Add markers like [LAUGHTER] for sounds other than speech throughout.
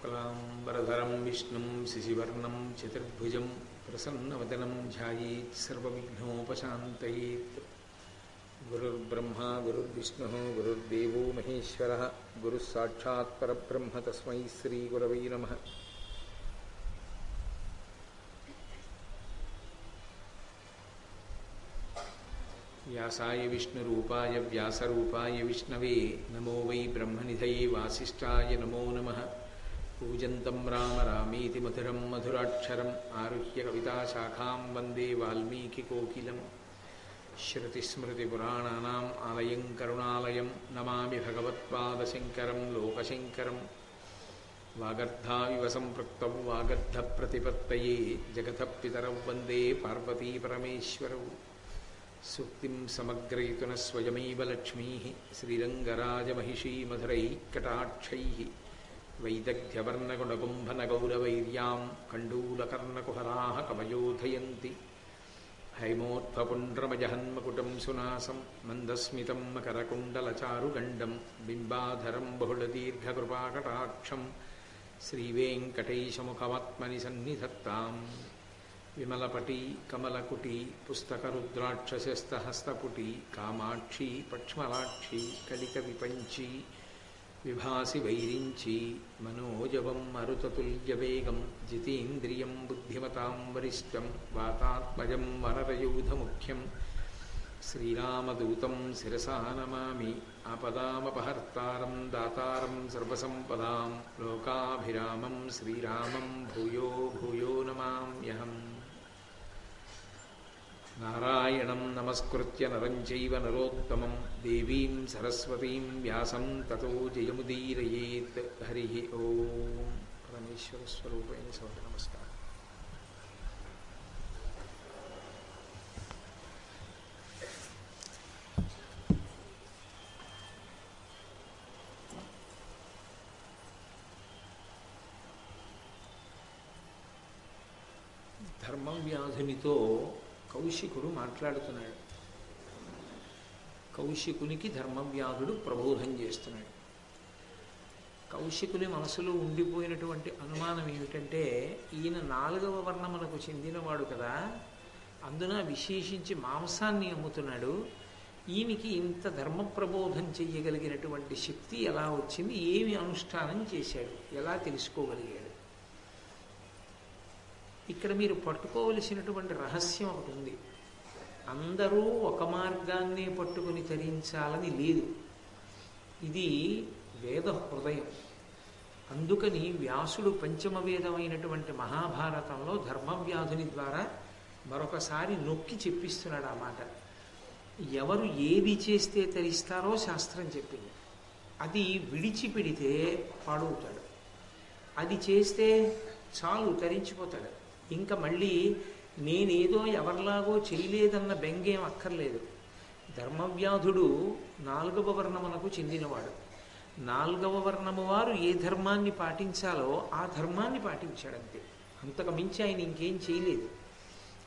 शुक्लाम्बरधरं विष्णुं शिशिवर्णं चतुर्भुजं प्रसन्नवदनं ध्यायेत् सर्वविघ्नोपशान्तयेत्। गुरुर्ब्रह्मा गुरुर्विष्णुः गुरुर्देवो महेश्वरः गुरुः साक्षात् परब्रह्म तस्मै श्रीगुरवै नमः। व्यासाय विष्णुरूपाय व्यासरूपाय विष्णवे नमो वै ब्रह्मनिधये वासिष्ठाय नमो नमः पूजन्तं राम रामेति मधुरं मधुराक्षरम् आरुह्य कविताशाखां वन्दे वाल्मीकिकोकिलम् श्रुतिस्मृतिपुराणानाम् आलयं करुणालयं नमामि भगवत्पादशङ्करं लोकशङ्करम् वागर्धाविव सम्पृक्तौ वागर्धप्रतिपत्तये जगतः पितरौ वन्दे पार्वतीपरमेश्वरौ सूक्तिं समग्रयितुनः स्वयमेव लक्ष्मीः श्रीरङ्गराजमहिषीमधुरैः कटाक्षैः वैदग्ध्यवर्णगुणकुम्भनगौरवैर्यां कण्डूलकर्णकुहराः कमयोधयन्ति हैमोत्फपुण्ड्रमजहन्मकुटं सुनासं मन्दस्मितं मकरकुण्डलचारुगण्डं बिम्बाधरं बहुलदीर्घकृपाकटाक्षं श्रीवेङ्कटेशमुखमात्मनि सन्निधत्ताम् विमलपटी कमलकुटी पुस्तकरुद्राक्षसस्तहस्तपुटी कामाक्षी पक्ष्मलाक्षी कलिकविपञ्ची విభాసి వైరించి మనోజవం మరుతతుల్యవేగం జితీంద్రియం బుద్ధిమతాం వరిష్టం వాతాత్మజం వనరయూధముఖ్యం. శ్రీరామదూతం శిరసా నమామి ఆపదామపహర్తారం దాతారం సర్వసంపదాం లోకాభిరామం శ్రీరామం భూయో భూయో నమామ్యహం. నారాయణం నమస్కృత్య నరం చైవ నరోత్తమం దేవీం సరస్వతీం వ్యాసం తతో జయముదీరయేత్ హరి ఓం. పరమేశ్వర స్వరూపైన సౌటి నమస్కారం. ధర్మవ్యాధునితో కౌశికుడు మాట్లాడుతున్నాడు. కౌశికునికి ధర్మవ్యాధుడు ప్రబోధం చేస్తున్నాడు. కౌశికుని మనసులో ఉండిపోయినటువంటి అనుమానం ఏమిటంటే ఈయన నాలుగవ వర్ణములకు చెందినవాడు కదా అందున విశేషించి మాంసాన్ని అమ్ముతున్నాడు. ఈయనకి ఇంత ధర్మ ప్రబోధం చెయ్యగలిగినటువంటి శక్తి ఎలా వచ్చింది ఏమి అనుష్ఠానం చేశాడు ఎలా తెలుసుకోగలిగాడు? ఇక్కడ మీరు పట్టుకోవలసినటువంటి రహస్యం ఒకటి ఉంది. అందరూ ఒక మార్గాన్నే పట్టుకుని తరించాలని లేదు. ఇది వేద హృదయం. అందుకని వ్యాసుడు పంచమ వేదమైనటువంటి మహాభారతంలో ధర్మవ్యాధుని ద్వారా మరొకసారి నొక్కి చెప్పిస్తున్నాడు ఆ మాట. ఎవరు ఏది చేస్తే తరిస్తారో శాస్త్రం చెప్పింది. అది విడిచిపెడితే పాడవుతాడు. అది చేస్తే చాలు తరించిపోతాడు. ఇంకా మళ్ళీ నేనేదో ఎవరిలాగో చేయలేదన్న బెంగేం అక్కర్లేదు. ధర్మవ్యాధుడు నాలుగవ వర్ణమునకు చెందినవాడు. నాలుగవ వర్ణము వారు ఏ ధర్మాన్ని పాటించాలో ఆ ధర్మాన్ని పాటించాడంతే. అంతకు మించి ఆయన ఇంకేం చేయలేదు.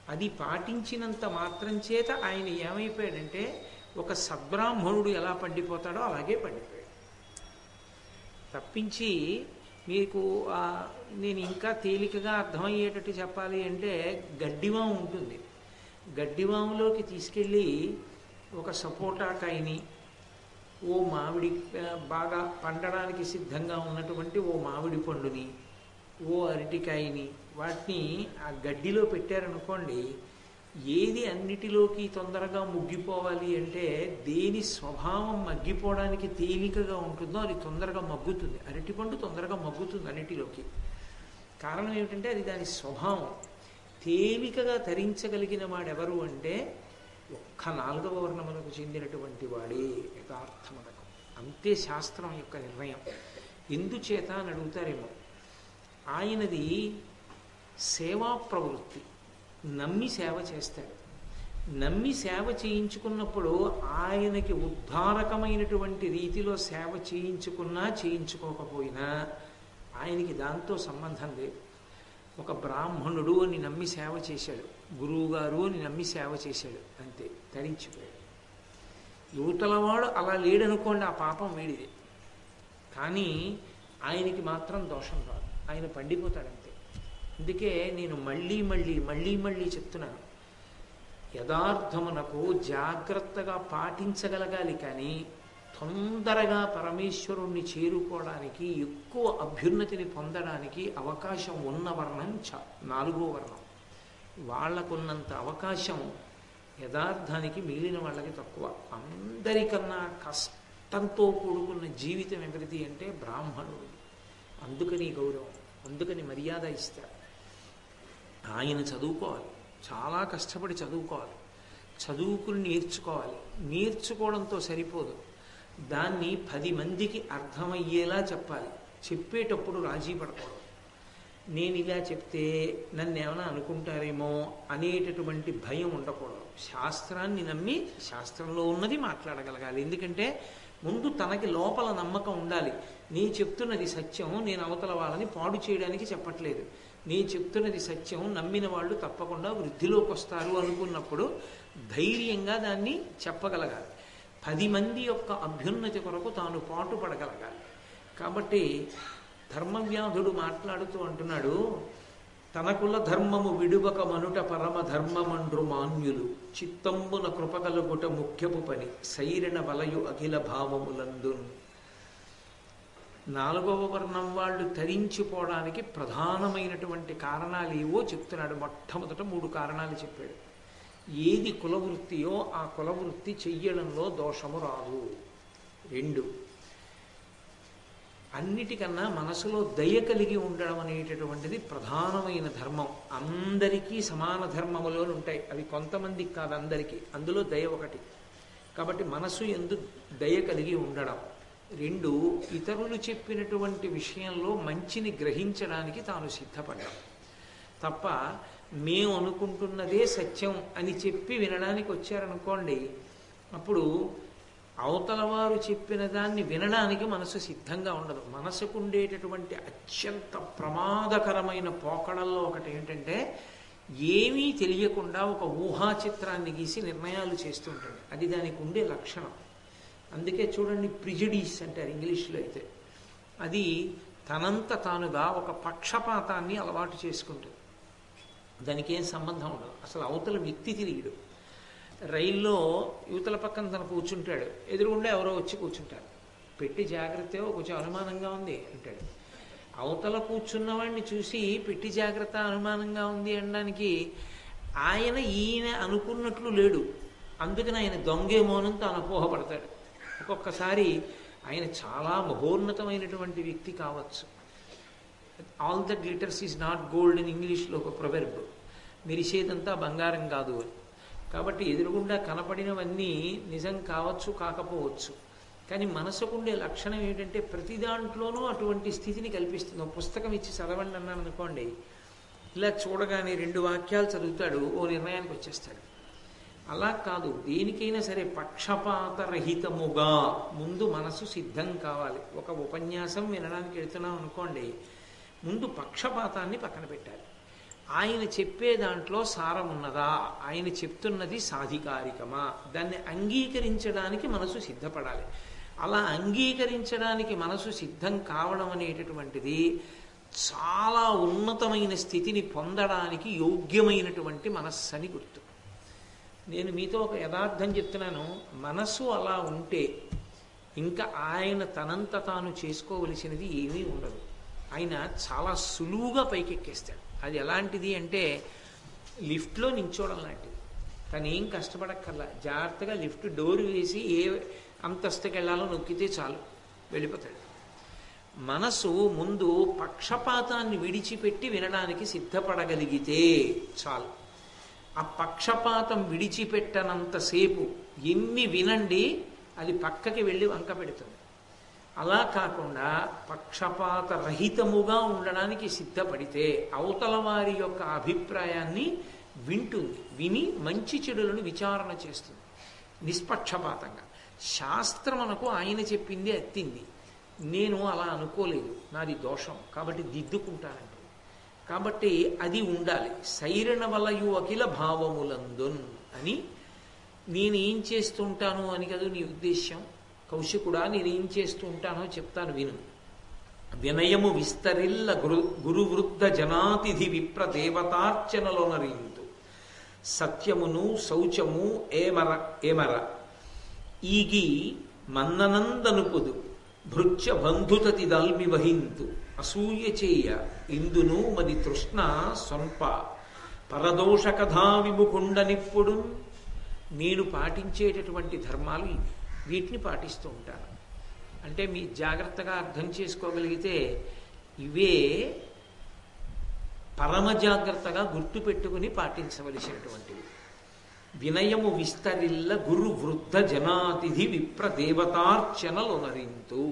అది పాటించినంత మాత్రం చేత ఆయన ఏమైపోయాడంటే ఒక సద్బ్రాహ్మణుడు ఎలా పండిపోతాడో అలాగే పండిపోయాడు. తప్పించి మీకు నేను ఇంకా తేలికగా అర్థమయ్యేటట్టు చెప్పాలి అంటే గడ్డివాం ఉంటుంది. గడ్డివాములోకి తీసుకెళ్ళి ఒక సపోటాకాయని ఓ మామిడి బాగా పండడానికి సిద్ధంగా ఉన్నటువంటి ఓ మామిడి పండుని ఓ అరటికాయని వాటిని ఆ గడ్డిలో పెట్టారనుకోండి ఏది అన్నిటిలోకి తొందరగా ముగ్గిపోవాలి అంటే దేని స్వభావం మగ్గిపోవడానికి తేలికగా ఉంటుందో అది తొందరగా మగ్గుతుంది. అరటిపండు తొందరగా మగ్గుతుంది అన్నిటిలోకి. కారణం ఏమిటంటే అది దాని స్వభావం. తేలికగా తరించగలిగిన వాడెవరు అంటే ఒక్క నాలుగవ వర్ణములకు చెందినటువంటి వాడే యథార్థమునకు. అంతే శాస్త్రం యొక్క నిర్ణయం. ఎందుచేత అని అడుగుతారేమో. ఆయనది సేవా ప్రవృత్తి. నమ్మి సేవ చేస్తాడు. నమ్మి సేవ చేయించుకున్నప్పుడు ఆయనకి ఉద్ధారకమైనటువంటి రీతిలో సేవ చేయించుకున్నా చేయించుకోకపోయినా ఆయనకి దాంతో సంబంధం లేదు. ఒక బ్రాహ్మణుడు అని నమ్మి సేవ చేశాడు. గురువుగారు అని నమ్మి సేవ చేశాడు. అంతే తరించిపోయాడు. యువతలవాడు అలా లేడనుకోండి ఆ పాపం వేడిదే. కానీ ఆయనకి మాత్రం దోషం రాదు. ఆయన పండిపోతాడంతే. అందుకే నేను మళ్ళీ మళ్ళీ మళ్ళీ మళ్ళీ చెప్తున్నాను యథార్థమునకు జాగ్రత్తగా పాటించగలగాలి కానీ తొందరగా పరమేశ్వరుణ్ణి చేరుకోవడానికి ఎక్కువ అభ్యున్నతిని పొందడానికి అవకాశం ఉన్న వర్ణం చ నాలుగో వర్ణం. వాళ్ళకున్నంత అవకాశం యథార్థానికి మిగిలిన వాళ్ళకి తక్కువ. అందరికన్నా కష్టంతో కూడుకున్న జీవితం ఎవరిది అంటే బ్రాహ్మణుడు. అందుకని గౌరవం అందుకని మర్యాద ఇస్తారు. ఆయన చదువుకోవాలి. చాలా కష్టపడి చదువుకోవాలి. చదువుకుని నేర్చుకోవాలి. నేర్చుకోవడంతో సరిపోదు. దాన్ని పది మందికి అర్థమయ్యేలా చెప్పాలి. చెప్పేటప్పుడు రాజీ పడకూడదు. నేను ఇలా చెప్తే నన్ను ఏమైనా అనుకుంటారేమో అనేటటువంటి భయం ఉండకూడదు. శాస్త్రాన్ని నమ్మి శాస్త్రంలో ఉన్నది మాట్లాడగలగాలి. ఎందుకంటే ముందు తనకి లోపల నమ్మకం ఉండాలి. నీ చెప్తున్నది సత్యం నేను అవతల వాళ్ళని పాడు చేయడానికి చెప్పట్లేదు. నీ చెప్తున్నది సత్యం నమ్మిన వాళ్ళు తప్పకుండా వృద్ధిలోకి వస్తారు అనుకున్నప్పుడు ధైర్యంగా దాన్ని చెప్పగలగాలి. పది మంది యొక్క అభ్యున్నతి కొరకు తాను పాటు పడగలగాలి కాబట్టి ధర్మవ్యాధుడు మాట్లాడుతూ అంటున్నాడు తనకుల ధర్మము విడువక మనుట పరమ ధర్మమండ్రు మాన్యులు. చిత్తంబున కృపగలుగుట ముఖ్యపు పని. సైరిన వలయు అఖిల భావములందును. నాలుగవ వర్ణం వాళ్ళు తరించిపోవడానికి ప్రధానమైనటువంటి కారణాలు ఏవో చెప్తున్నాడు. మొట్టమొదట మూడు కారణాలు చెప్పాడు. ఏది కులవృత్తియో ఆ కులవృత్తి చెయ్యడంలో దోషము రాదు. రెండు అన్నిటికన్నా మనసులో దయ కలిగి ఉండడం అనేటటువంటిది ప్రధానమైన ధర్మం. అందరికీ సమాన ధర్మములో ఉంటాయి. అవి కొంతమందికి కాదు అందరికీ. అందులో దయ ఒకటి. కాబట్టి మనసు ఎందు దయ కలిగి ఉండడం. రెండు ఇతరులు చెప్పినటువంటి విషయంలో మంచిని గ్రహించడానికి తాను సిద్ధపడ్డాం. తప్ప మేము అనుకుంటున్నదే సత్యం అని చెప్పి వినడానికి వచ్చారనుకోండి అప్పుడు అవతల వారు చెప్పిన దాన్ని వినడానికి మనసు సిద్ధంగా ఉండదు. మనసుకు ఉండేటటువంటి అత్యంత ప్రమాదకరమైన పోకడల్లో ఒకటి ఏంటంటే ఏమీ తెలియకుండా ఒక ఊహా చిత్రాన్ని గీసి నిర్ణయాలు చేస్తుంటాడు అది దానికి ఉండే లక్షణం. అందుకే చూడండి ప్రిజడీస్ అంటారు ఇంగ్లీష్లో అయితే. అది తనంత తానుగా ఒక పక్షపాతాన్ని అలవాటు చేసుకుంటుంది. దానికి ఏం సంబంధం ఉండదు. అసలు అవతల వ్యక్తి తిరిగిడు రైల్లో యువతల పక్కన తను కూర్చుంటాడు. ఎదురుగుండా ఎవరో వచ్చి కూర్చుంటారు. పెట్టి జాగ్రత్త కొంచెం అనుమానంగా ఉంది అంటాడు. అవతల కూర్చున్నవాడిని చూసి పెట్టి జాగ్రత్త అనుమానంగా ఉంది అనడానికి ఆయన ఈయన అనుకున్నట్లు లేడు. అందుకని ఆయన దొంగేమోనని తాను అపోహపడతాడు ఒక్కొక్కసారి ఆయన చాలా మహోన్నతమైనటువంటి వ్యక్తి కావచ్చు. All the glitters is not gold in ఇంగ్లీష్లో ఒక ప్రొవెర్బ్ మెరిసేదంతా బంగారం కాదు అని. కాబట్టి ఎదురుగుండా కనపడినవన్నీ నిజం కావచ్చు కాకపోవచ్చు. కానీ మనసుకుండే లక్షణం ఏంటంటే ప్రతి దాంట్లోనూ అటువంటి స్థితిని కల్పిస్తుంది. ఒక పుస్తకం ఇచ్చి చదవండి అన్నాను అనుకోండి ఇలా చూడగానే రెండు వాక్యాలు చదువుతాడు ఓ నిర్ణయానికి వచ్చేస్తాడు. అలా కాదు దేనికైనా సరే పక్షపాతరహితముగా ముందు మనసు సిద్ధం కావాలి. ఒక ఉపన్యాసం వినడానికి వెళ్తున్నాం అనుకోండి ముందు పక్షపాతాన్ని పక్కన పెట్టాలి. ఆయన చెప్పే దాంట్లో సారం ఉన్నదా? ఆయన చెప్తున్నది సాధికారికమా? దాన్ని అంగీకరించడానికి మనసు సిద్ధపడాలి. అలా అంగీకరించడానికి మనసు సిద్ధం కావడం అనేటటువంటిది చాలా ఉన్నతమైన స్థితిని పొందడానికి యోగ్యమైనటువంటి మనస్సని గుర్తు. నేను మీతో ఒక యథార్థం చెప్తున్నాను. మనస్సు అలా ఉంటే ఇంకా ఆయన తనంత తాను చేసుకోవలసినది ఏమీ ఉండదు. ఆయన చాలా సులువుగా పైకెక్కేస్తాడు. అది ఎలాంటిది అంటే లిఫ్ట్లో నించోవడం లాంటిది. తను ఏం కష్టపడక్కర్లా. జాగ్రత్తగా లిఫ్ట్ డోర్ వేసి ఏ అంతస్తుకి వెళ్ళాలో నొక్కితే చాలు. వెళ్ళిపోతాడు. మనసు ముందు పక్షపాతాన్ని విడిచిపెట్టి వినడానికి సిద్ధపడగలిగితే చాలు. ఆ పక్షపాతం విడిచిపెట్టనంతసేపు ఎన్ని వినండి అది పక్కకి వెళ్ళి వంక పెడుతుంది. అలా కాకుండా పక్షపాత రహితముగా ఉండడానికి సిద్ధపడితే అవతల వారి యొక్క అభిప్రాయాన్ని వింటుంది విని మంచి చెడులను విచారణ చేస్తుంది. నిష్పక్షపాతంగా. శాస్త్రం అనకు ఆయన చెప్పింది ఎత్తింది నేను అలా అనుకోలేదు. నాది దోషం. కాబట్టి దిద్దుకుంటానంటే. కాబట్టి అది ఉండాలి. సైరణ వలయు అఖిల భావములందున్ అని నేను ఏం చేస్తుంటాను అని కదా నీ ఉద్దేశ్యం? కౌశికుడా నేను ఏం చేస్తూ ఉంటానో చెప్తాను విను. వినయము విస్తరిల్ల గురు గురువృద్ధ జనాతిథి విప్ర దేవతార్చనలోనరింతు సత్యమును శౌచము ఏమర ఏమర? ఈగి మన్ననందనుపుదు భృత్య బంధుతతి దల్మి వహింతు అసూయ చేయ ఇందును మది తృష్ణ స్వంప పరదోష కథా విముకుండనిప్పుడు నేను పాటించేటటువంటి ధర్మాలు ఇవి. వీటిని పాటిస్తూ ఉంటాను అంటే మీ జాగ్రత్తగా అర్థం చేసుకోగలిగితే ఇవే పరమ జాగ్రత్తగా గుర్తుపెట్టుకుని పాటించవలసినటువంటివి. వినయము విస్తరిల్ల గురు వృద్ధ జనాతిథి విప్ర దేవతార్చనలొనరింతు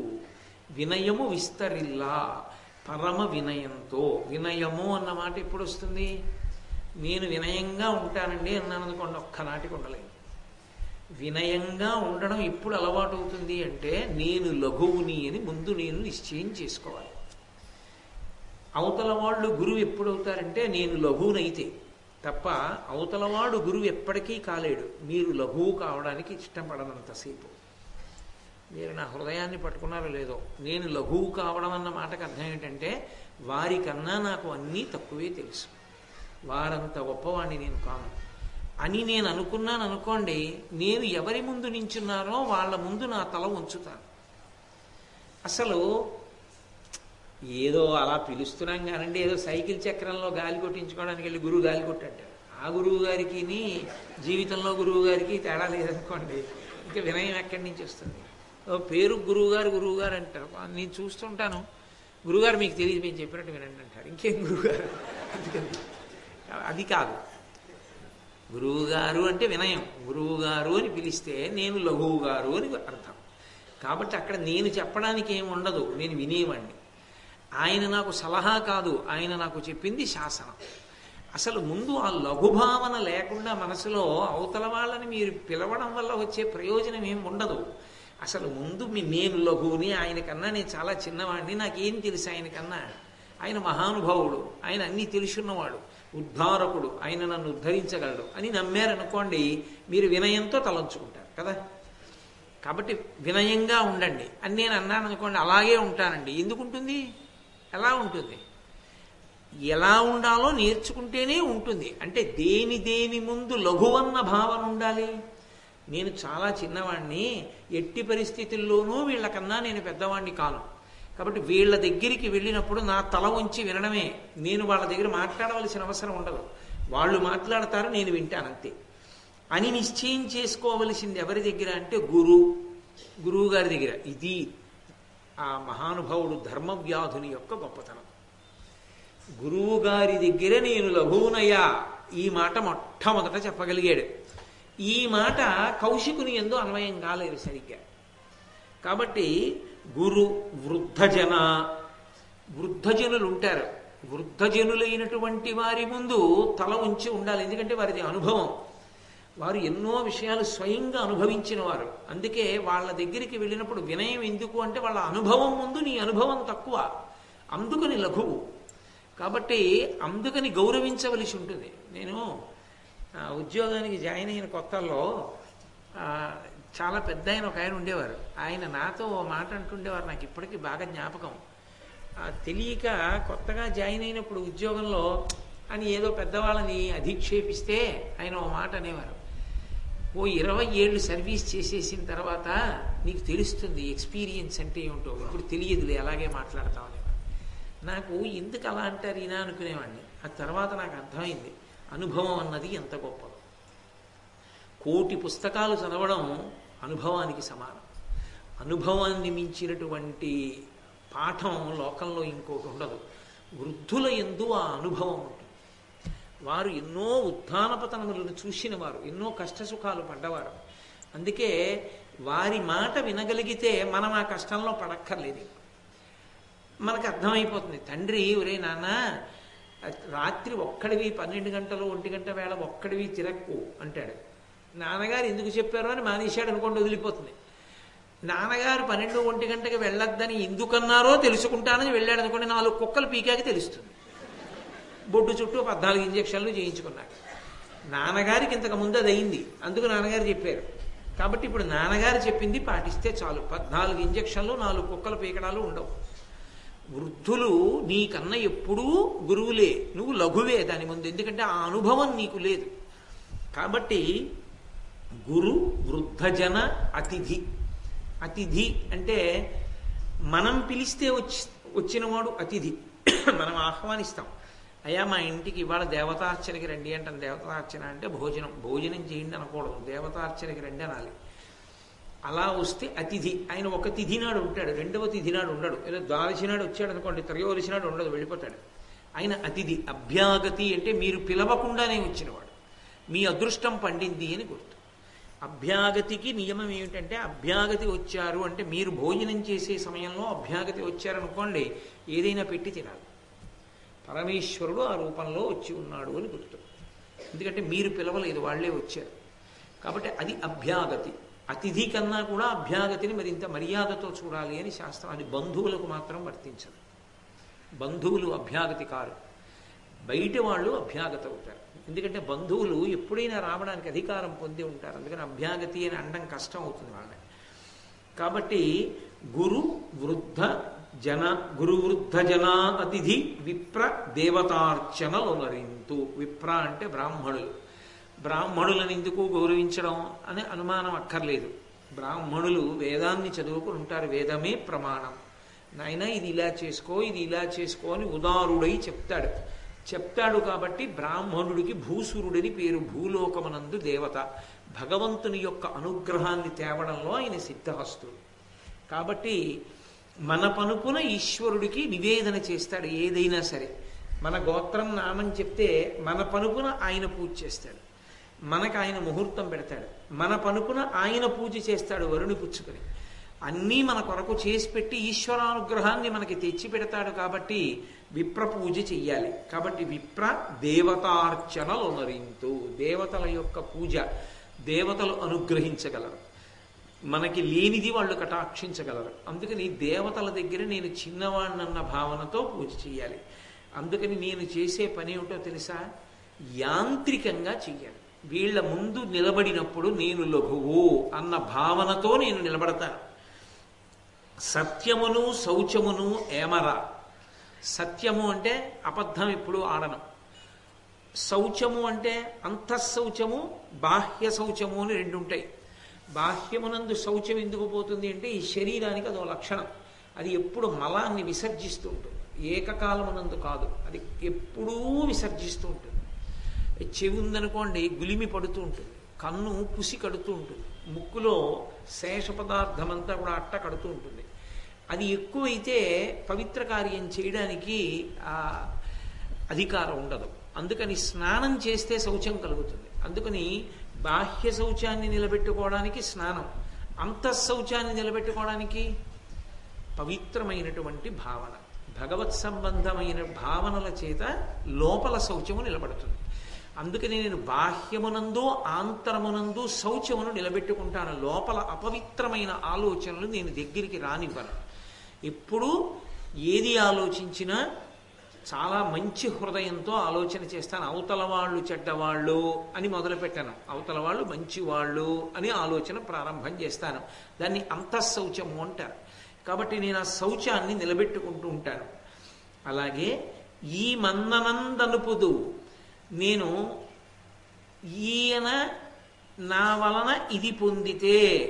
వినయము విస్తరిల్లా పరమ వినయంతో. వినయము అన్న మాట ఎప్పుడు వస్తుంది నేను వినయంగా ఉంటానండి అన్నాను అనుకోండి ఒక్కనాటికి ఉండలేదు వినయంగా ఉండడం ఎప్పుడు అలవాటు అవుతుంది అంటే నేను లఘువుని అని ముందు నేను నిశ్చయం చేసుకోవాలి. అవతల వాళ్ళు గురువు ఎప్పుడు అవుతారంటే నేను లఘువునైతే తప్ప అవతలవాడు గురువు ఎప్పటికీ కాలేడు. మీరు లఘువు కావడానికి ఇష్టపడనంతసేపు. మీరు నా హృదయాన్ని పట్టుకున్నారో లేదో నేను లఘువు కావడం అన్న మాటకు అర్థం ఏంటంటే వారికన్నా నాకు అన్నీ తక్కువే తెలుసు. వారంత గొప్పవాణ్ణి నేను కాను. అని నేను అనుకున్నాను అనుకోండి నేను ఎవరి ముందు నించున్నానో వాళ్ళ ముందు నా తల ఉంచుతాను. అసలు ఏదో అలా పిలుస్తున్నాం కానండి ఏదో సైకిల్ చక్రంలో గాలి కొట్టించుకోవడానికి వెళ్ళి గురువు గాలి కొట్టాడు. ఆ గురువు గారికి జీవితంలో గురువు గారికి తేడా లేదనుకోండి ఇంకా వినయం ఎక్కడి నుంచి వస్తుంది? ఓ పేరు గురువుగారు గురువుగారు గురువు గారు అంటారు నేను చూస్తుంటాను. గురుగారు మీకు తెలియదు మేము చెప్పినట్టు వినండి అంటారు. ఇంకేం గురువుగారు? అందుకని అది కాదు. గురువు గారు అంటే వినయం. గురువు గారు అని పిలిస్తే నేను లఘువు గారు అని అర్థం. కాబట్టి అక్కడ నేను చెప్పడానికి ఏమి ఉండదు. నేను వినేవాడిని ఆయన నాకు సలహా కాదు. ఆయన నాకు చెప్పింది శాసనం. అసలు ముందు ఆ లఘుభావన లేకుండా మనసులో అవతల వాళ్ళని మీరు పిలవడం వల్ల వచ్చే ప్రయోజనం ఏమి ఉండదు. అసలు ముందు మీ నేను లఘువుని ఆయనకన్నా నేను చాలా చిన్నవాడిని నాకేం తెలుసు ఆయనకన్నా? ఆయన మహానుభావుడు. ఆయన అన్నీ తెలుసున్నవాడు. ఉద్ధారకుడు ఆయన నన్ను ఉద్ధరించగలడు అని నమ్మారనుకోండి మీరు వినయంతో తలంచుకుంటారు కదా? కాబట్టి వినయంగా ఉండండి. అని నేను అన్నాను అనుకోండి అలాగే ఉంటానండి. ఎందుకు ఉంటుంది ఎలా ఉంటుంది? ఎలా ఉండాలో నేర్చుకుంటేనే ఉంటుంది. అంటే దేని దేని ముందు లఘువన్న భావన ఉండాలి. నేను చాలా చిన్నవాణ్ణి ఎట్టి పరిస్థితుల్లోనూ వీళ్ళకన్నా నేను పెద్దవాణ్ణి కాను. కాబట్టి వీళ్ళ దగ్గరికి వెళ్ళినప్పుడు నా తల ఉంచి వినడమే. నేను వాళ్ళ దగ్గర మాట్లాడవలసిన అవసరం ఉండదు. వాళ్ళు మాట్లాడతారు నేను వింటాను అంతే. అని నిశ్చయం చేసుకోవలసింది ఎవరి దగ్గర అంటే గురు గురువు గారి దగ్గర. ఇది ఆ మహానుభావుడు ధర్మవ్యాధుని యొక్క గొప్పతనం. గురువు గారి దగ్గర నేను లఘువునయ్యా ఈ మాట మొట్టమొదట చెప్పగలిగాడు. ఈ మాట కౌశికుని ఎందు అన్వయం కాలేదు సరిగ్గా. కాబట్టి గురు వృద్ధజన. వృద్ధజనులు ఉంటారు వృద్ధజనులైనటువంటి వారి ముందు తల ఉంచి ఉండాలి. ఎందుకంటే వారిది అనుభవం. వారు ఎన్నో విషయాలు స్వయంగా అనుభవించిన వారు అందుకే వాళ్ళ దగ్గరికి వెళ్ళినప్పుడు వినయం ఎందుకు అంటే వాళ్ళ అనుభవం ముందు నీ అనుభవం తక్కువ. అందుకని లఘువు. కాబట్టి అందుకని గౌరవించవలసి ఉంటుంది. నేను ఉద్యోగానికి జాయిన్ అయిన కొత్తల్లో చాలా పెద్ద ఆయన ఒక ఆయన ఉండేవారు. ఆయన నాతో ఓ మాట అంటుండేవారు. నాకు ఇప్పటికీ బాగా జ్ఞాపకం. తెలియక కొత్తగా జాయిన్ అయినప్పుడు ఉద్యోగంలో అని ఏదో పెద్దవాళ్ళని అధిక్షేపిస్తే ఆయన ఓ మాట అనేవారు. ఓ ఇరవై ఏళ్ళు సర్వీస్ చేసేసిన తర్వాత నీకు తెలుస్తుంది ఎక్స్పీరియన్స్ అంటే ఏమిటో. ఇప్పుడు తెలియదులే అలాగే అనేవారు. నాకు ఎందుకు అలా అంటారు ఈయన అనుకునేవాడిని. ఆ తర్వాత నాకు అర్థమైంది. అనుభవం అన్నది ఎంత గొప్పదో. కోటి పుస్తకాలు చదవడం అనుభవానికి సమానం. అనుభవాన్ని మించినటువంటి పాఠం లోకంలో ఇంకోటి ఉండదు. వృద్ధుల ఎందు ఆ అనుభవం ఉంటుంది. వారు ఎన్నో ఉత్థానపతనములను చూసిన వారు ఎన్నో కష్టసుఖాలు పడ్డవారు. అందుకే వారి మాట వినగలిగితే మనం ఆ కష్టంలో పడక్కర్లేదు. మనకు అర్థమైపోతుంది. తండ్రి ఒరే నాన్న రాత్రి ఒక్కడివి పన్నెండు గంటలు ఒంటి గంట వేళ ఒక్కడివి తిరక్కు అంటాడు. నాన్నగారు ఎందుకు చెప్పారో అని మానేశాడు అనుకోండి వదిలిపోతుంది. నాన్నగారు పన్నెండు ఒంటి గంటకి వెళ్ళొద్దని ఎందుకన్నారో తెలుసుకుంటానని వెళ్ళాడు అనుకోండి నాలుగు కుక్కలు పీకాకి తెలుస్తుంది. బొడ్డు చుట్టూ పద్నాలుగు ఇంజక్షన్లు చేయించుకున్నాడు. నాన్నగారికి ఇంతకు ముందు అది అయింది అందుకు నాన్నగారు చెప్పారు. కాబట్టి ఇప్పుడు నాన్నగారు చెప్పింది పాటిస్తే చాలు. పద్నాలుగు ఇంజక్షన్లు నాలుగు కుక్కల పీకడాలు ఉండవు. వృద్ధులు నీకన్నా ఎప్పుడూ గురువులే నువ్వు లఘువే దాని ముందు ఎందుకంటే ఆ అనుభవం నీకు లేదు. కాబట్టి గురు వృద్ధజన అతిథి. అతిథి అంటే మనం పిలిస్తే వచ్చి వచ్చినవాడు అతిథి. [CLEARS THROAT] మనం ఆహ్వానిస్తాం. అయ్యా మా ఇంటికి ఇవాళ దేవతార్చనకి రండి అంటాం. దేవతార్చన అంటే భోజనం. భోజనం చేయండి అనకూడదు. దేవతార్చనకి రండి అనాలి. అలా వస్తే అతిథి. ఆయన ఒక తిథి నాడు ఉంటాడు. రెండవ తిథి నాడు ఉండడు. ఏదో ద్వాదశి నాడు వచ్చాడు అనుకోండి త్రయోదశి నాడు ఉండదు వెళ్ళిపోతాడు. ఆయన అతిథి. అభ్యాగతి అంటే మీరు పిలవకుండానే వచ్చినవాడు. మీ అదృష్టం పండింది అని గుర్తు. అభ్యాగతికి నియమం ఏమిటంటే అభ్యాగతి వచ్చారు అంటే మీరు భోజనం చేసే సమయంలో అభ్యాగతి వచ్చారనుకోండి ఏదైనా పెట్టి తినాలి. పరమేశ్వరుడు ఆ రూపంలో వచ్చి ఉన్నాడు అని గుర్తు. ఎందుకంటే మీరు పిలవలేదు వాళ్ళే వచ్చారు. కాబట్టి అది అభ్యాగతి. అతిథి కన్నా కూడా అభ్యాగతిని మరింత మర్యాదతో చూడాలి అని శాస్త్రం అది బంధువులకు మాత్రం వర్తించదు. బంధువులు అభ్యాగతి కారు. బయట వాళ్ళు అభ్యాగత అవుతారు. ఎందుకంటే బంధువులు ఎప్పుడైనా రావడానికి అధికారం పొంది ఉంటారు. అందుకని అభ్యాగతి అని అనడం కష్టం అవుతుంది వాళ్ళకి. కాబట్టి గురు వృద్ధ జన గురు వృద్ధ జనా అతిథి విప్ర దేవతార్చనలొనరింతు విప్ర అంటే బ్రాహ్మణులు. బ్రాహ్మణులను ఎందుకు గౌరవించడం అనే అనుమానం అక్కర్లేదు. బ్రాహ్మణులు వేదాన్ని చదువుకుని ఉంటారు. వేదమే ప్రమాణం. నాయన ఇది ఇలా చేసుకో ఇది ఇలా చేసుకో అని ఉదారుడై చెప్తాడు. చెప్తాడు కాబట్టి బ్రాహ్మణుడికి భూసురుడని పేరు భూలోకమనందు దేవత. భగవంతుని యొక్క అనుగ్రహాన్ని తేవడంలో ఆయన సిద్ధహస్తుడు. కాబట్టి మన పనుపున ఈశ్వరుడికి నివేదన చేస్తాడు ఏదైనా సరే. మన గోత్రం నామం చెప్తే మన పనుపున ఆయన పూజ చేస్తాడు. మనకు ఆయన ముహూర్తం పెడతాడు. మన పనుపున ఆయన పూజ చేస్తాడు వరుణి పుచ్చుకొని. అన్నీ మన కొరకు చేసి పెట్టి ఈశ్వరానుగ్రహాన్ని మనకి తెచ్చి పెడతాడు కాబట్టి విప్ర పూజ చెయ్యాలి. కాబట్టి విప్ర దేవతార్చనలు నరింతు దేవతల యొక్క పూజ దేవతలు అనుగ్రహించగలరు. మనకి లేనిది వాళ్ళు కటాక్షించగలరు. అందుకని దేవతల దగ్గర నేను చిన్నవాణ్ణన్న భావనతో పూజ చేయాలి అందుకని నేను చేసే పని ఏమిటో తెలుసా? యాంత్రికంగా చెయ్యాలి. వీళ్ళ ముందు నిలబడినప్పుడు నేను లఘువు అన్న భావనతో నేను నిలబడతాను. సత్యమును శౌచమును ఏమరా? సత్యము అంటే అబద్ధం ఎప్పుడు ఆడను. శౌచము అంటే అంతఃశౌచము బాహ్య శౌచము అని రెండు ఉంటాయి బాహ్యమునందు శౌచం ఎందుకు పోతుంది అంటే ఈ శరీరానికి అదో లక్షణం. అది ఎప్పుడు మలాన్ని విసర్జిస్తూ ఉంటుంది. ఏకకాలమునందు కాదు. అది ఎప్పుడూ విసర్జిస్తూ ఉంటుంది. చెవి ఉందనుకోండి గులిమి పడుతూ ఉంటుంది. కన్ను పుసి కడుతూ ఉంటుంది. ముక్కులో శేష పదార్థమంతా కూడా అట్ట కడుతూ ఉంటుంది. అది ఎక్కువైతే పవిత్ర కార్యం చేయడానికి అధికారం ఉండదు. అందుకని స్నానం చేస్తే శౌచం కలుగుతుంది. అందుకని బాహ్య శౌచాన్ని నిలబెట్టుకోవడానికి స్నానం. అంతఃశౌచాన్ని నిలబెట్టుకోవడానికి పవిత్రమైనటువంటి భావన. భగవత్ సంబంధమైన భావనల చేత లోపల శౌచము నిలబడుతుంది. అందుకని నేను బాహ్యమునందు ఆంతరమునందు శౌచమును నిలబెట్టుకుంటాను. లోపల అపవిత్రమైన ఆలోచనలు నేను దగ్గరికి రానివ్వను. ఎప్పుడు ఏది ఆలోచించినా చాలా మంచి హృదయంతో ఆలోచన చేస్తాను. అవతల వాళ్ళు చెడ్డవాళ్ళు అని మొదలుపెట్టాను. అవతల వాళ్ళు మంచివాళ్ళు అని ఆలోచన ప్రారంభం చేస్తాను. దాన్ని అంతఃశౌచము అంటారు. కాబట్టి నేను ఆ శౌచాన్ని నిలబెట్టుకుంటూ ఉంటాను. అలాగే ఈ మన్ననందనుపుదు నేను ఈయన నా వలన ఇది పొందితే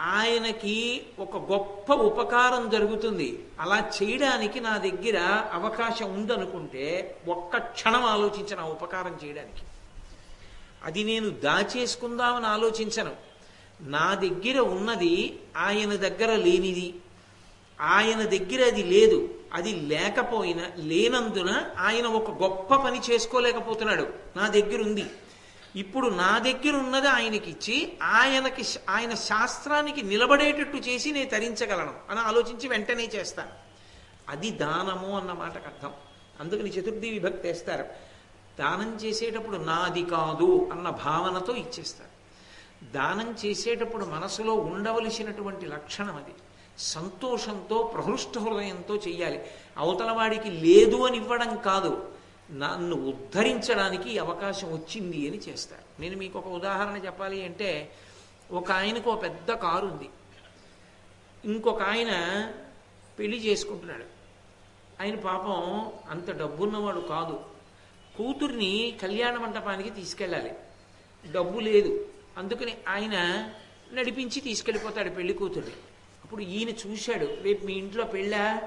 ఆయనకి ఒక గొప్ప ఉపకారం జరుగుతుంది. అలా చేయడానికి నా దగ్గర అవకాశం ఉందనుకుంటే ఒక్క క్షణం ఆలోచించను ఆ ఉపకారం చేయడానికి. అది నేను దాచేసుకుందామని ఆలోచించను. నా దగ్గర ఉన్నది ఆయన దగ్గర లేనిది. ఆయన దగ్గర అది లేదు. అది లేకపోయినా లేనందున ఆయన ఒక గొప్ప పని చేసుకోలేకపోతున్నాడు. నా దగ్గర ఉంది ఇప్పుడు నా దగ్గర ఉన్నది ఆయనకి ఇచ్చి ఆయనకి ఆయన శాస్త్రానికి నిలబడేటట్టు చేసి నేను తరించగలను అని ఆలోచించి వెంటనే చేస్తాను. అది దానము అన్న మాటకు అర్థం. అందుకని చతుర్థి విభక్తి వేస్తారు. దానం చేసేటప్పుడు నాది కాదు అన్న భావనతో ఇచ్చేస్తారు. దానం చేసేటప్పుడు మనసులో ఉండవలసినటువంటి లక్షణం అది. సంతోషంతో ప్రహృష్ట హృదయంతో చెయ్యాలి. అవతల వాడికి లేదు అని ఇవ్వడం కాదు. నన్ను ఉద్ధరించడానికి అవకాశం వచ్చింది అని చేస్తారు. నేను మీకు ఒక ఉదాహరణ చెప్పాలి అంటే ఒక ఆయనకు ఒక పెద్ద కారు ఉంది. ఇంకొక ఆయన పెళ్ళి చేసుకుంటున్నాడు. ఆయన పాపం అంత డబ్బున్నవాడు కాదు. కూతుర్ని కళ్యాణ మంటపానికి తీసుకెళ్ళాలి. డబ్బు లేదు. అందుకని ఆయన నడిపించి తీసుకెళ్ళిపోతాడు పెళ్ళి కూతుర్ని. అప్పుడు ఈయన చూశాడు రేపు మీ ఇంట్లో పెళ్ళా?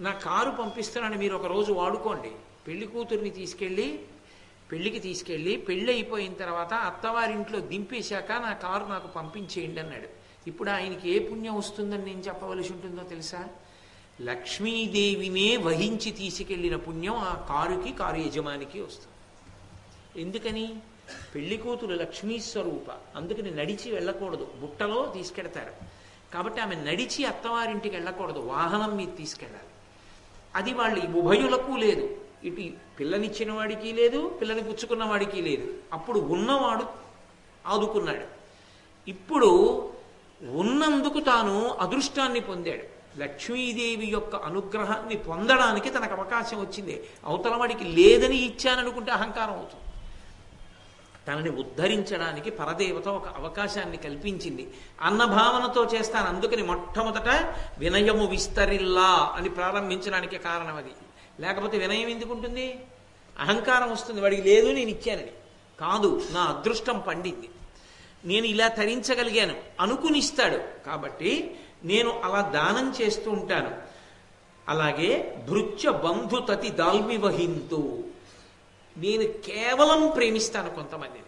నా కారు పంపిస్తున్నాను మీరు ఒక రోజు వాడుకోండి. పెళ్ళి కూతురిని తీసుకెళ్ళి పెళ్ళికి తీసుకెళ్ళి పెళ్ళి అయిపోయిన తర్వాత అత్తవారింట్లో దింపేశాక నా కారు నాకు పంపించేయండి అన్నాడు. ఇప్పుడు ఆయనకి ఏ పుణ్యం వస్తుందని నేను చెప్పవలసి ఉంటుందో తెలుసా? లక్ష్మీదేవినే వహించి తీసుకెళ్ళిన పుణ్యం ఆ కారుకి కారు యజమానికి వస్తుంది. ఎందుకని? పెళ్ళి కూతురు లక్ష్మీ స్వరూప. అందుకని నడిచి వెళ్ళకూడదు. బుట్టలో తీసుకెడతారు. కాబట్టి ఆమె నడిచి అత్తవారింటికి వెళ్ళకూడదు. వాహనం మీద తీసుకెళ్ళాలి. అది వాళ్ళు ఉభయులకు లేదు. ఇటు పిల్లనిచ్చిన వాడికి లేదు పిల్లని పుచ్చుకున్న వాడికి లేదు. అప్పుడు ఉన్నవాడు ఆదుకున్నాడు. ఇప్పుడు ఉన్నందుకు తాను అదృష్టాన్ని పొందాడు. లక్ష్మీదేవి యొక్క అనుగ్రహాన్ని పొందడానికి తనకు అవకాశం వచ్చింది. అవతల వాడికి లేదని ఇచ్చాననుకుంటే అహంకారం అవుతుంది. తనని ఉద్ధరించడానికి పరదేవత ఒక అవకాశాన్ని కల్పించింది. అన్న భావనతో చేస్తాను. అందుకని మొట్టమొదట వినయము విస్తరిల్లా అని ప్రారంభించడానికి కారణం అది. లేకపోతే వినయం ఎందుకు ఉంటుంది అహంకారం వస్తుంది. వాడికి లేదు నేను ఇచ్చానని. కాదు నా అదృష్టం పండింది. నేను ఇలా తరించగలిగాను. అనుకునిస్తాడు. కాబట్టి నేను అలా దానం చేస్తూ ఉంటాను. అలాగే భృత్య బంధుతతి దాల్మి నేను కేవలం ప్రేమిస్తాను కొంతమందిని.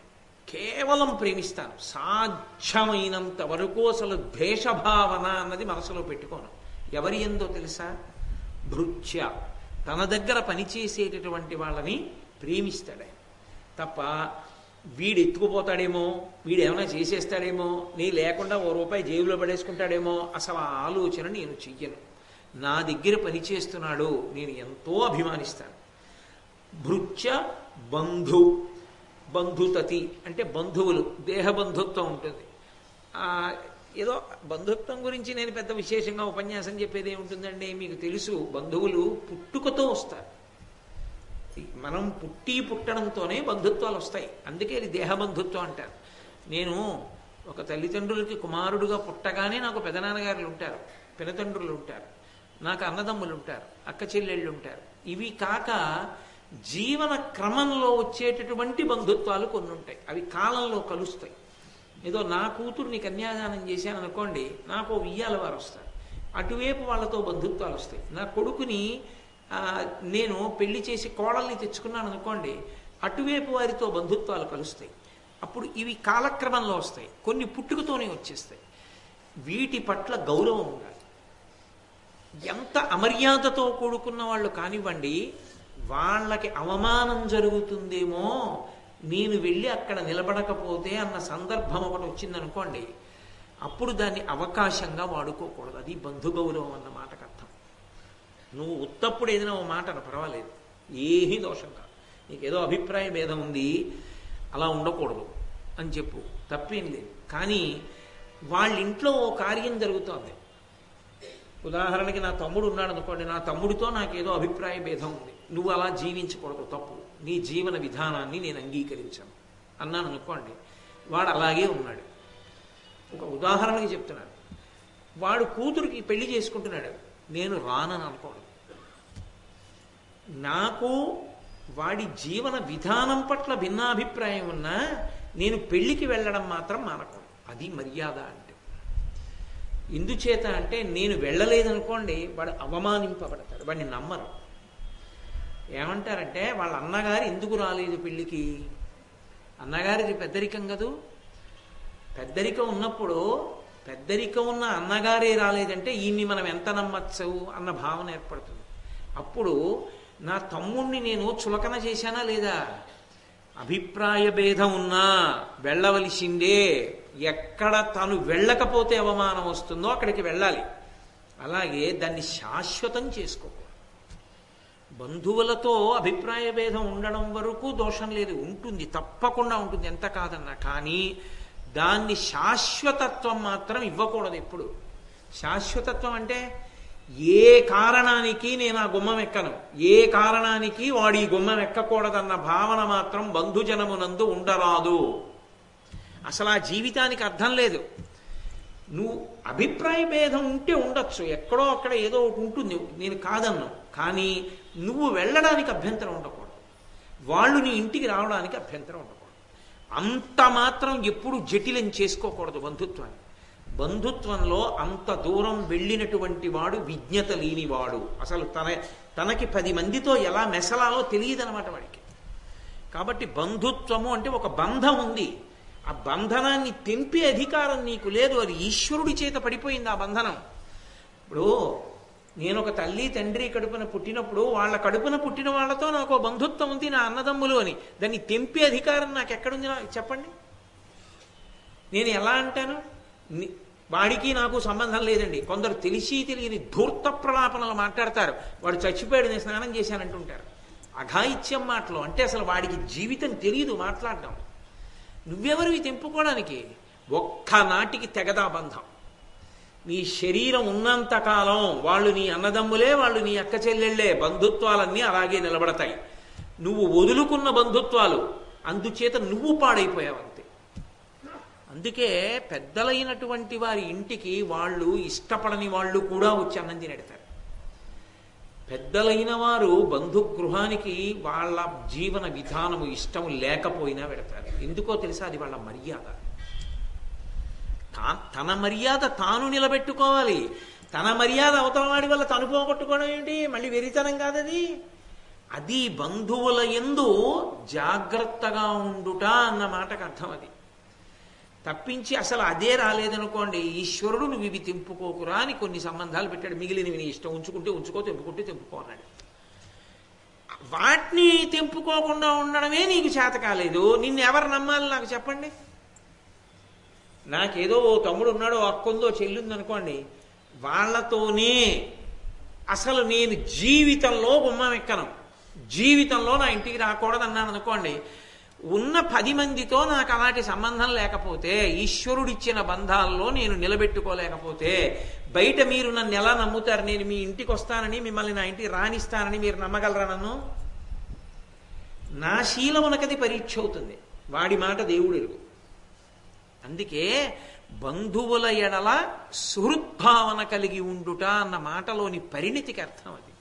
కేవలం ప్రేమిస్తాను. సాధ్యమైనంత వరకు అసలు ద్వేషభావన అన్నది మనసులో పెట్టుకోను. ఎవరి ఎందో తెలుసా? భృత్య. తన దగ్గర పనిచేసేటటువంటి వాళ్ళని ప్రేమిస్తాడు ఆయన. తప్ప వీడు ఎత్తుకుపోతాడేమో వీడు ఏమైనా చేసేస్తాడేమో నీ లేకుండా ఓ రూపాయి జేబులో పడేసుకుంటాడేమో అసలు ఆ ఆలోచన నేను చెయ్యను. నా దగ్గర పనిచేస్తున్నాడు నేను ఎంతో అభిమానిస్తాను. భృత్య బంధు బంధుతతి అంటే బంధువులు దేహ బంధుత్వం ఉంటుంది. ఏదో బంధుత్వం గురించి నేను పెద్ద విశేషంగా ఉపన్యాసం చెప్పేది ఏముంటుందండి? మీకు తెలుసు బంధువులు పుట్టుకతో వస్తారు. మనం పుట్టి పుట్టడంతోనే బంధుత్వాలు వస్తాయి. అందుకే ఇది దేహ బంధుత్వం అంటారు. నేను ఒక తల్లిదండ్రులకి కుమారుడుగా పుట్టగానే నాకు పెదనాన్నగారులు ఉంటారు పినతండ్రులు ఉంటారు నాకు అన్నదమ్ములు ఉంటారు అక్క చెల్లెళ్ళు ఉంటారు. ఇవి కాక జీవన క్రమంలో వచ్చేటటువంటి బంధుత్వాలు కొన్ని ఉంటాయి అవి కాలంలో కలుస్తాయి. ఏదో నా కూతుర్ని కన్యాదానం చేశాను అనుకోండి నాకు ఓ వారు వస్తారు అటువైపు వాళ్ళతో బంధుత్వాలు వస్తాయి. నా కొడుకుని నేను పెళ్ళి చేసి కోడల్ని తెచ్చుకున్నాను అనుకోండి అటువైపు వారితో బంధుత్వాలు కలుస్తాయి. అప్పుడు ఇవి కాలక్రమంలో వస్తాయి. కొన్ని పుట్టుకతోనే వచ్చేస్తాయి. వీటి పట్ల గౌరవం ఉండాలి. ఎంత అమర్యాదతో కూడుకున్న వాళ్ళు కానివ్వండి వాళ్ళకి అవమానం జరుగుతుందేమో నేను వెళ్ళి అక్కడ నిలబడకపోతే అన్న సందర్భం ఒకటి వచ్చిందనుకోండి అప్పుడు దాన్ని అవకాశంగా వాడుకోకూడదు. అది బంధుగౌరవం అన్న మాటకు అర్థం. నువ్వు ఉత్తప్పుడు ఏదైనా ఓ మాట పర్వాలేదు. ఏమీ దోషం కాదు. నీకేదో అభిప్రాయ భేదం ఉంది అలా ఉండకూడదు అని చెప్పు. తప్పేం లేదు. కానీ వాళ్ళ ఇంట్లో ఓ కార్యం జరుగుతోంది. ఉదాహరణకి నా తమ్ముడు ఉన్నాడు అనుకోండి నా తమ్ముడితో నాకేదో అభిప్రాయ భేదం ఉంది. నువ్వు అలా జీవించకూడదు తప్పు. నీ జీవన విధానాన్ని నేను అంగీకరించాను. అన్నాను అనుకోండి వాడు అలాగే ఉన్నాడు. ఒక ఉదాహరణకి చెప్తున్నాడు వాడు కూతురికి పెళ్ళి చేసుకుంటున్నాడు. నేను రానని అనుకోడు నాకు వాడి జీవన విధానం పట్ల భిన్నాభిప్రాయం ఉన్నా నేను పెళ్ళికి వెళ్ళడం మాత్రం మానకూడదు. అది మర్యాద అంటే. ఎందుచేత అంటే నేను వెళ్ళలేదనుకోండి వాడు అవమానింపబడతాడు. వాడిని నమ్మరు. ఏమంటారంటే వాళ్ళ అన్నగారు ఎందుకు రాలేదు పెళ్ళికి అన్నగారిది పెద్దరికం కదూ? పెద్దరికం ఉన్నప్పుడు పెద్దరికం ఉన్న అన్నగారే రాలేదంటే ఈయన్ని మనం ఎంత నమ్మచ్చు అన్న భావన ఏర్పడుతుంది. అప్పుడు నా తమ్ముణ్ణి నేను చులకన చేశానా లేదా? అభిప్రాయ భేదం ఉన్నా వెళ్ళవలసిందే. ఎక్కడ తను వెళ్ళకపోతే అవమానం వస్తుందో అక్కడికి వెళ్ళాలి. అలాగే దాన్ని శాశ్వతం చేసుకోకూడదు బంధువులతో అభిప్రాయ భేదం ఉండడం వరకు దోషం లేదు. ఉంటుంది. తప్పకుండా ఉంటుంది. ఎంత కాదన్నా. కానీ దాన్ని శాశ్వతత్వం మాత్రం ఇవ్వకూడదు ఎప్పుడు. శాశ్వతత్వం అంటే ఏ కారణానికి నేను ఆ గుమ్మం ఎక్కను? ఏ కారణానికి వాడు ఈ గుమ్మం ఎక్కకూడదన్న భావన మాత్రం బంధుజనమునందు ఉండరాదు. అసలు ఆ జీవితానికి అర్థం లేదు. నువ్వు అభిప్రాయ భేదం ఉంటే ఉండొచ్చు. ఎక్కడో అక్కడ ఏదో ఒకటి ఉంటుంది. నేను కాదన్నావు కానీ నువ్వు వెళ్ళడానికి అభ్యంతరం ఉండకూడదు. వాళ్ళు నీ ఇంటికి రావడానికి అభ్యంతరం ఉండకూడదు. అంత మాత్రం ఎప్పుడు జటిలం చేసుకోకూడదు బంధుత్వాన్ని. బంధుత్వంలో అంత దూరం వెళ్ళినటువంటి వాడు విజ్ఞత లేనివాడు. అసలు తన తనకి పది మందితో ఎలా మెసలాలో తెలియదనమాట వాడికి. కాబట్టి బంధుత్వము అంటే ఒక బంధం ఉంది. ఆ బంధనాన్ని తెంపే అధికారం నీకు లేదు అది ఈశ్వరుడి చేత పడిపోయింది ఆ బంధనం. ఇప్పుడు నేను ఒక తల్లి తండ్రి కడుపున పుట్టినప్పుడు వాళ్ళ కడుపున పుట్టిన వాళ్ళతో నాకు బంధుత్వం ఉంది నా అన్నదమ్ములు అని. దాన్ని తెంపే అధికారం నాకు ఎక్కడుంది నాకు చెప్పండి. నేను ఎలా అంటాను? వాడికి నాకు సంబంధం లేదండి. కొందరు తెలిసి తెలియని ధూర్త ప్రలాపనలు మాట్లాడతారు. వాడు చచ్చిపోయాడు నేను స్నానం చేశానంటుంటారు. అఘాయిత్యం మాటలు. అంటే అసలు వాడికి జీవితం తెలియదు మాట్లాడడం. నువ్వెవరివి తెంపుకోవడానికి ఒక్కనాటికి తెగదా బంధం. నీ శరీరం ఉన్నంత కాలం వాళ్ళు నీ అన్నదమ్ములే వాళ్ళు నీ అక్క చెల్లెళ్ళే బంధుత్వాలన్నీ అలాగే నిలబడతాయి. నువ్వు వదులుకున్న బంధుత్వాలు అందుచేత నువ్వు పాడైపోయావు అంతే అందుకే పెద్దలైనటువంటి వారి ఇంటికి వాళ్ళు ఇష్టపడని వాళ్ళు కూడా వచ్చి అన్నం తినెడతారు. పెద్దలైన వారు బంధుగృహానికి వాళ్ళ జీవన విధానము ఇష్టము లేకపోయినా పెడతారు. ఎందుకో తెలుసా? అది వాళ్ళ మర్యాద. తన మర్యాద తాను నిలబెట్టుకోవాలి. తన మర్యాద అవతల వాడి వల్ల తను పోగొట్టుకోవడం ఏంటి? మళ్ళీ వెరితనం కాదది. అది బంధువుల ఎందు జాగ్రత్తగా ఉండుట అన్న మాటకు అర్థం అది. తప్పించి అసలు అదే రాలేదనుకోండి ఈశ్వరుడు నువ్వు ఇవి తెంపుకోకురా అని కొన్ని సంబంధాలు పెట్టాడు. మిగిలినవి నీ ఇష్టం. ఉంచుకుంటే ఉంచుకో తెంపుకుంటే తెంపుకో అన్నాడు. వాటిని తెంపుకోకుండా ఉండడమే నీకు చేత కాలేదు. నిన్ను ఎవరు నమ్మాలి నాకు చెప్పండి? నాకేదో ఓ తమ్ముడు ఉన్నాడో అక్కుందో చెల్లింది అనుకోండి వాళ్ళతోనే అసలు నేను జీవితంలో గుమ్మం ఎక్కను. జీవితంలో నా ఇంటికి రాకూడదన్నాను అనుకోండి ఉన్న పది మందితో నాకు అలాంటి సంబంధం లేకపోతే ఈశ్వరుడిచ్చిన బంధాల్లో నేను నిలబెట్టుకోలేకపోతే బయట మీరు నన్ను ఎలా నమ్ముతారు? నేను మీ ఇంటికి వస్తానని మిమ్మల్ని నా ఇంటికి రాణిస్తానని మీరు నమ్మగలరా నన్ను? నా శీలమునకది పరీక్ష అవుతుంది. వాడి మాట దేవుడు ఎరుగు. అందుకే బంధువుల ఎడల సుహృద్భావన కలిగి ఉండుట అన్న మాటలోని పరిణితికి అర్థం అది.